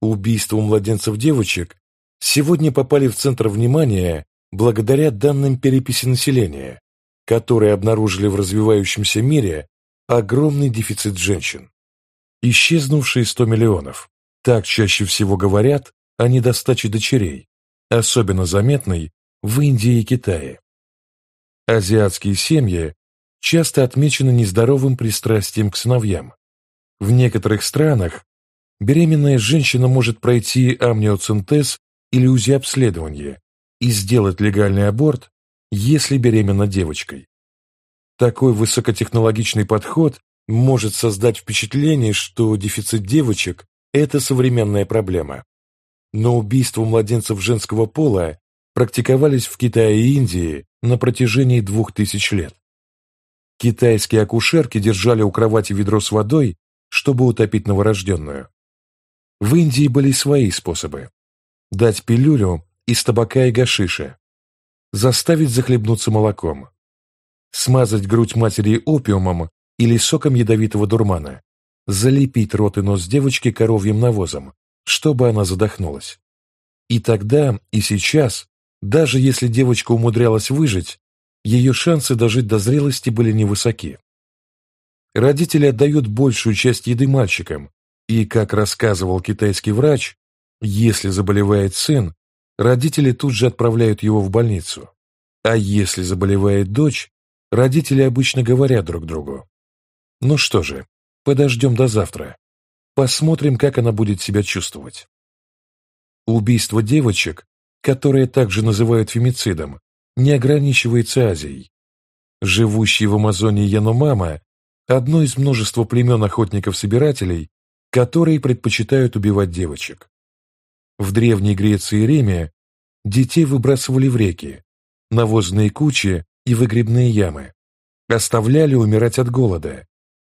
Убийства младенцев-девочек сегодня попали в центр внимания благодаря данным переписи населения, которые обнаружили в развивающемся мире огромный дефицит женщин. Исчезнувшие 100 миллионов. Так чаще всего говорят о недостаче дочерей, особенно заметной в Индии и Китае. Азиатские семьи часто отмечены нездоровым пристрастием к сыновьям. В некоторых странах беременная женщина может пройти амниоцентез или УЗИ-обследование и сделать легальный аборт, если беременна девочкой. Такой высокотехнологичный подход может создать впечатление, что дефицит девочек – это современная проблема. Но убийства младенцев женского пола практиковались в Китае и Индии на протяжении двух тысяч лет. Китайские акушерки держали у кровати ведро с водой, чтобы утопить новорожденную. В Индии были свои способы. Дать пилюлю из табака и гашиша. Заставить захлебнуться молоком. Смазать грудь матери опиумом или соком ядовитого дурмана. Залепить рот и нос девочки коровьим навозом, чтобы она задохнулась. И тогда, и сейчас, даже если девочка умудрялась выжить, ее шансы дожить до зрелости были невысоки. Родители отдают большую часть еды мальчикам, и, как рассказывал китайский врач, если заболевает сын, родители тут же отправляют его в больницу. А если заболевает дочь, родители обычно говорят друг другу. Ну что же, подождем до завтра. Посмотрим, как она будет себя чувствовать. Убийство девочек, которое также называют фемицидом, не ограничивается Азией. Живущий в Амазонии Яномама – одно из множества племен охотников-собирателей, которые предпочитают убивать девочек. В Древней Греции и Риме детей выбрасывали в реки, навозные кучи и выгребные ямы, оставляли умирать от голода,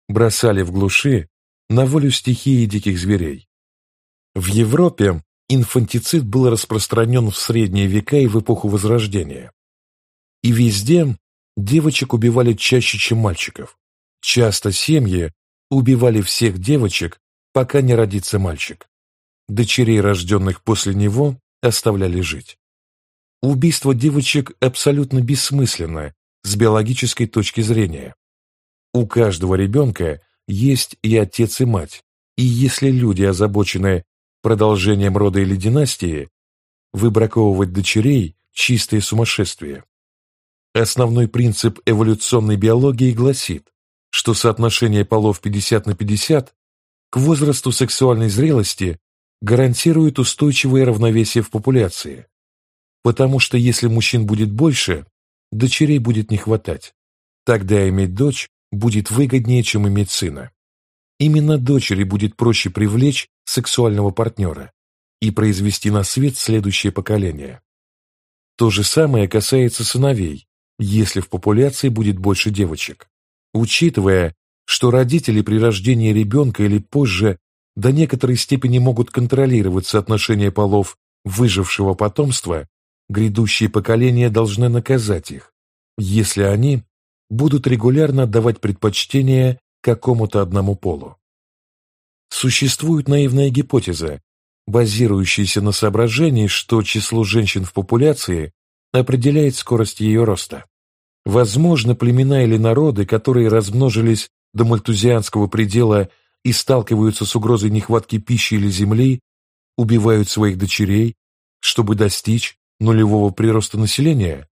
бросали в глуши на волю стихии диких зверей. В Европе инфантицид был распространен в средние века и в эпоху Возрождения. И везде девочек убивали чаще, чем мальчиков. Часто семьи убивали всех девочек, пока не родится мальчик. Дочерей, рожденных после него, оставляли жить. Убийство девочек абсолютно бессмысленно с биологической точки зрения. У каждого ребенка есть и отец, и мать, и если люди озабочены продолжением рода или династии, выбраковывать дочерей – чистое сумасшествие. Основной принцип эволюционной биологии гласит, что соотношение полов 50 на 50 к возрасту сексуальной зрелости гарантирует устойчивое равновесие в популяции, потому что если мужчин будет больше, дочерей будет не хватать. Тогда иметь дочь будет выгоднее, чем иметь сына. Именно дочери будет проще привлечь сексуального партнера и произвести на свет следующее поколение. То же самое касается сыновей, если в популяции будет больше девочек. Учитывая, что родители при рождении ребенка или позже до некоторой степени могут контролировать соотношение полов выжившего потомства, грядущие поколения должны наказать их, если они будут регулярно отдавать предпочтение какому-то одному полу. Существует наивная гипотеза, базирующаяся на соображении, что число женщин в популяции определяет скорость ее роста. Возможно, племена или народы, которые размножились до мальтузианского предела и сталкиваются с угрозой нехватки пищи или земли, убивают своих дочерей, чтобы достичь нулевого прироста населения?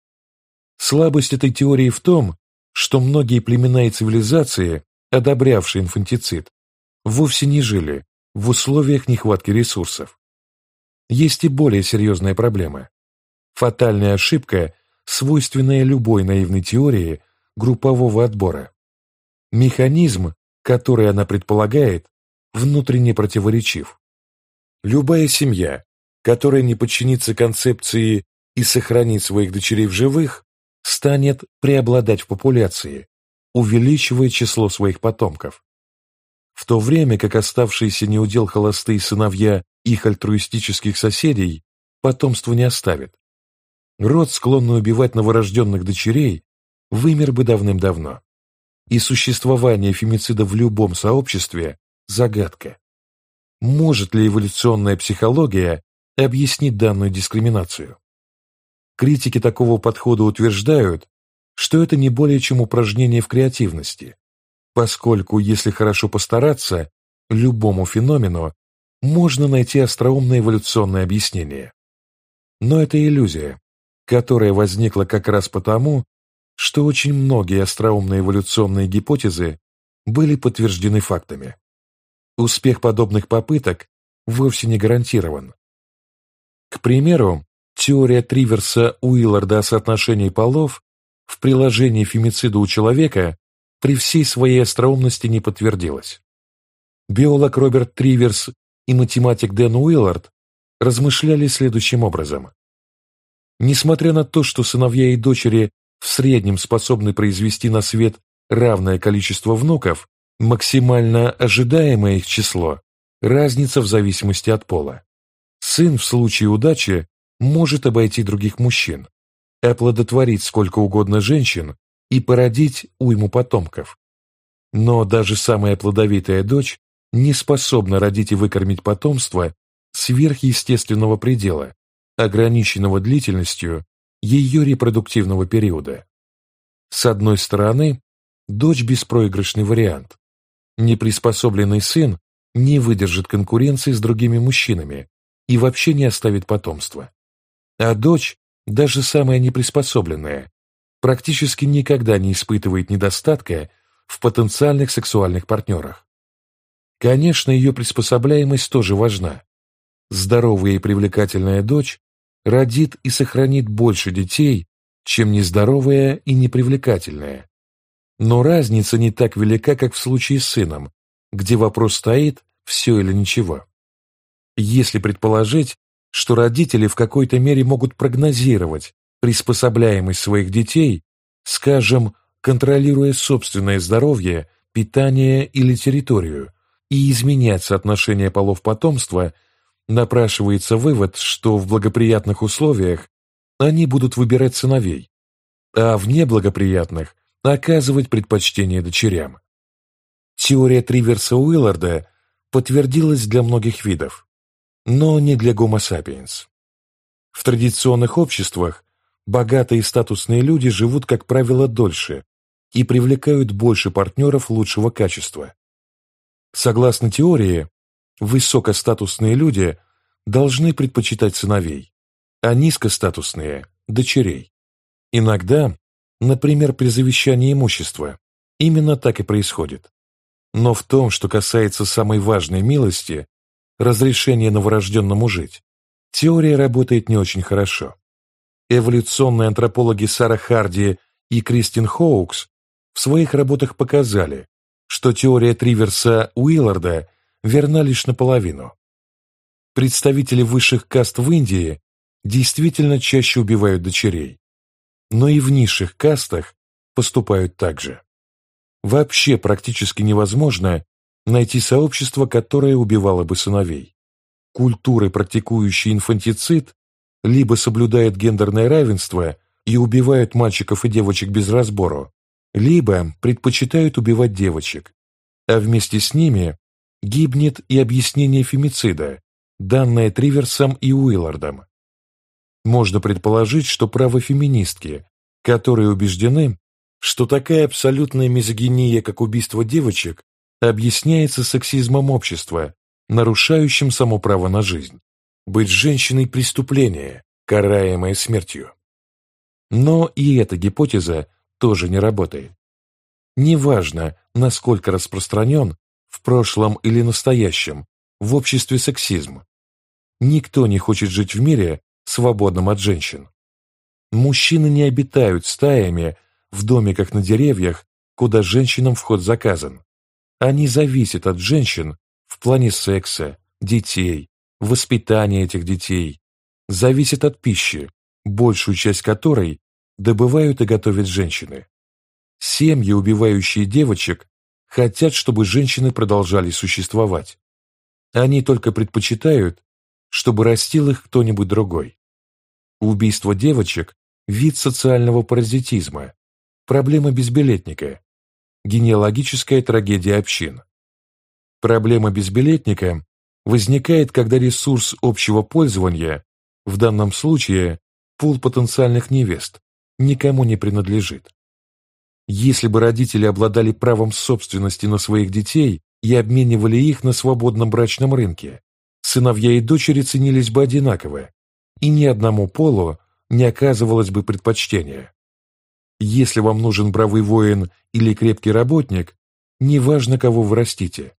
Слабость этой теории в том, что многие племена и цивилизации, одобрявшие инфантицид, вовсе не жили в условиях нехватки ресурсов. Есть и более серьезная проблема. Фатальная ошибка, свойственная любой наивной теории группового отбора. Механизм, который она предполагает, внутренне противоречив. Любая семья, которая не подчинится концепции и сохранит своих дочерей в живых, станет преобладать в популяции, увеличивая число своих потомков. В то время как оставшиеся неудел холостые сыновья их альтруистических соседей потомство не оставит. Род, склонный убивать новорожденных дочерей, вымер бы давным-давно и существование фемицида в любом сообществе – загадка. может ли эволюционная психология объяснить данную дискриминацию. Критики такого подхода утверждают, что это не более чем упражнение в креативности, поскольку, если хорошо постараться, любому феномену можно найти остроумное эволюционное объяснение. Но это иллюзия, которая возникла как раз потому, что очень многие остроумные эволюционные гипотезы были подтверждены фактами. Успех подобных попыток вовсе не гарантирован. К примеру, теория Триверса Уилларда о соотношении полов в приложении фемицида у человека при всей своей остроумности не подтвердилась. Биолог Роберт Триверс и математик Дэн Уиллард размышляли следующим образом. Несмотря на то, что сыновья и дочери в среднем способны произвести на свет равное количество внуков, максимально ожидаемое их число – разница в зависимости от пола. Сын в случае удачи может обойти других мужчин, оплодотворить сколько угодно женщин и породить уйму потомков. Но даже самая плодовитая дочь не способна родить и выкормить потомство сверхъестественного предела, ограниченного длительностью ее репродуктивного периода. С одной стороны, дочь – беспроигрышный вариант. Неприспособленный сын не выдержит конкуренции с другими мужчинами и вообще не оставит потомства. А дочь, даже самая неприспособленная, практически никогда не испытывает недостатка в потенциальных сексуальных партнерах. Конечно, ее приспособляемость тоже важна. Здоровая и привлекательная дочь родит и сохранит больше детей, чем нездоровая и непривлекательная. Но разница не так велика, как в случае с сыном, где вопрос стоит «все или ничего». Если предположить, что родители в какой-то мере могут прогнозировать приспособляемость своих детей, скажем, контролируя собственное здоровье, питание или территорию, и изменять соотношение полов потомства, напрашивается вывод, что в благоприятных условиях они будут выбирать сыновей, а в неблагоприятных оказывать предпочтение дочерям. Теория Триверса Уилларда подтвердилась для многих видов, но не для Homo sapiens. В традиционных обществах богатые и статусные люди живут, как правило, дольше и привлекают больше партнеров лучшего качества. Согласно теории, высокостатусные люди должны предпочитать сыновей, а низкостатусные – дочерей. Иногда, например, при завещании имущества, именно так и происходит. Но в том, что касается самой важной милости – разрешения новорожденному жить, теория работает не очень хорошо. Эволюционные антропологи Сара Харди и Кристин Хоукс в своих работах показали, что теория Триверса Уилларда верна лишь наполовину. Представители высших каст в Индии действительно чаще убивают дочерей, но и в низших кастах поступают так же. Вообще практически невозможно найти сообщество, которое убивало бы сыновей. Культуры, практикующие инфантицид, либо соблюдают гендерное равенство и убивают мальчиков и девочек без разбору, либо предпочитают убивать девочек, а вместе с ними гибнет и объяснение фемицида, данное Триверсом и Уиллардом. Можно предположить, что правы феминистки, которые убеждены, что такая абсолютная мизогиния, как убийство девочек, объясняется сексизмом общества, нарушающим само право на жизнь. Быть женщиной – преступление, караемое смертью. Но и эта гипотеза тоже не работает. Неважно, насколько распространен в прошлом или настоящем в обществе сексизм. Никто не хочет жить в мире, свободном от женщин. Мужчины не обитают стаями в домиках на деревьях, куда женщинам вход заказан. Они зависят от женщин в плане секса, детей, воспитания этих детей, зависят от пищи, большую часть которой добывают и готовят женщины. Семьи, убивающие девочек, хотят, чтобы женщины продолжали существовать. Они только предпочитают, чтобы растил их кто-нибудь другой. Убийство девочек – вид социального паразитизма, проблема безбилетника, генеалогическая трагедия общин. Проблема безбилетника возникает, когда ресурс общего пользования, в данном случае пул потенциальных невест, никому не принадлежит. Если бы родители обладали правом собственности на своих детей и обменивали их на свободном брачном рынке, сыновья и дочери ценились бы одинаково, и ни одному полу не оказывалось бы предпочтения. Если вам нужен бравый воин или крепкий работник, неважно, кого вы растите,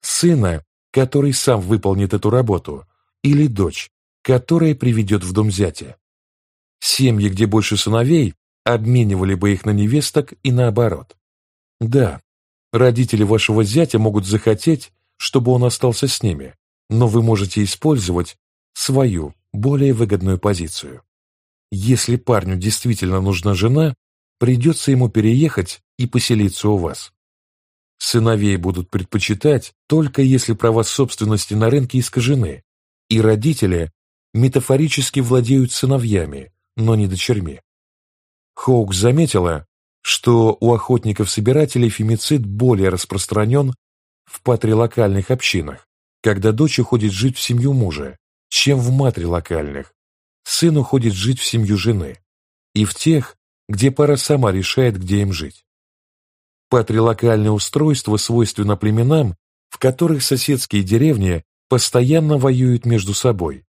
сына, который сам выполнит эту работу, или дочь, которая приведет в дом зятя. Семьи, где больше сыновей, обменивали бы их на невесток и наоборот. Да, родители вашего зятя могут захотеть, чтобы он остался с ними, но вы можете использовать свою, более выгодную позицию. Если парню действительно нужна жена, придется ему переехать и поселиться у вас. Сыновей будут предпочитать только если права собственности на рынке искажены, и родители метафорически владеют сыновьями, но не дочерьми. Хоук заметила, что у охотников-собирателей фемицид более распространен в патрилокальных общинах, когда дочь уходит жить в семью мужа, чем в матрилокальных. Сын уходит жить в семью жены. И в тех, где пара сама решает, где им жить. Патрилокальное устройство свойственно племенам, в которых соседские деревни постоянно воюют между собой.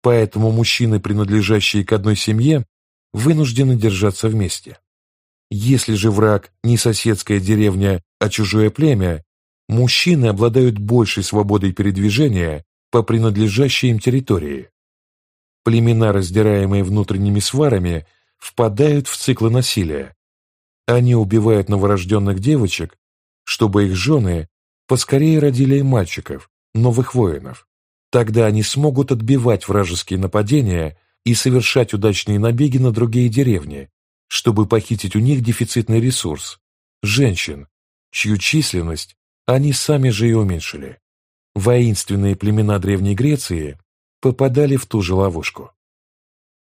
Поэтому мужчины, принадлежащие к одной семье, вынуждены держаться вместе. Если же враг не соседская деревня, а чужое племя, мужчины обладают большей свободой передвижения по принадлежащей им территории. Племена, раздираемые внутренними сварами, впадают в циклы насилия. Они убивают новорожденных девочек, чтобы их жены поскорее родили мальчиков, новых воинов. Тогда они смогут отбивать вражеские нападения и совершать удачные набеги на другие деревни, чтобы похитить у них дефицитный ресурс – женщин, чью численность они сами же и уменьшили. Воинственные племена Древней Греции попадали в ту же ловушку.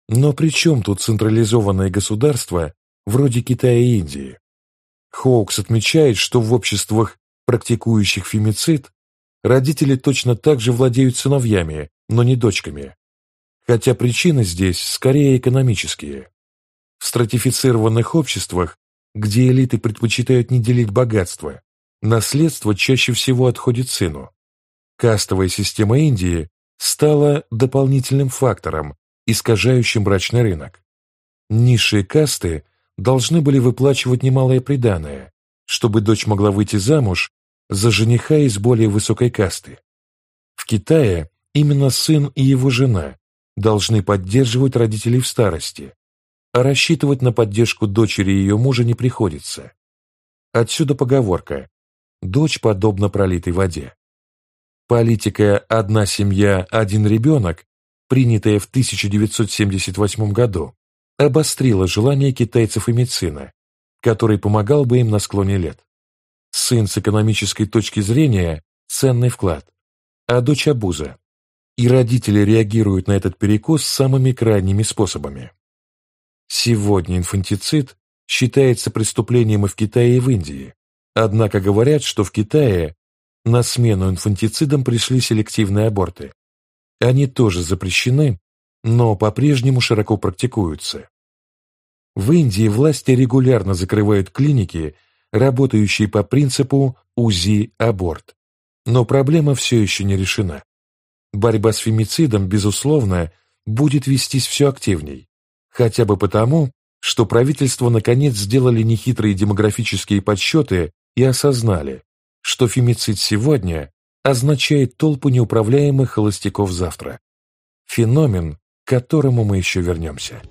Но при чем тут централизованное государство вроде Китая и Индии? Хоукс отмечает, что в обществах, практикующих фемицид, родители точно так же владеют сыновьями, но не дочками. Хотя причины здесь скорее экономические. В стратифицированных обществах, где элиты предпочитают не делить богатство, наследство чаще всего отходит сыну. Кастовая система Индии стала дополнительным фактором, искажающим брачный рынок. Низшие касты должны были выплачивать немалое приданое, чтобы дочь могла выйти замуж за жениха из более высокой касты. В Китае именно сын и его жена должны поддерживать родителей в старости, а рассчитывать на поддержку дочери и ее мужа не приходится. Отсюда поговорка «дочь подобна пролитой воде». Политика «одна семья, один ребенок», принятая в 1978 году, обострила желание китайцев иметь сына, который помогал бы им на склоне лет. Сын с экономической точки зрения – ценный вклад, а дочь – обуза. И родители реагируют на этот перекос самыми крайними способами. Сегодня инфантицид считается преступлением и в Китае, и в Индии. Однако говорят, что в Китае на смену инфантицидам пришли селективные аборты. Они тоже запрещены, но по-прежнему широко практикуются. В Индии власти регулярно закрывают клиники, работающие по принципу УЗИ-аборт. Но проблема все еще не решена. Борьба с фемицидом, безусловно, будет вестись все активней, хотя бы потому, что правительство наконец сделали нехитрые демографические подсчеты и осознали, что фемицид сегодня означает толпу неуправляемых холостяков завтра. Феномен, к которому мы еще вернемся.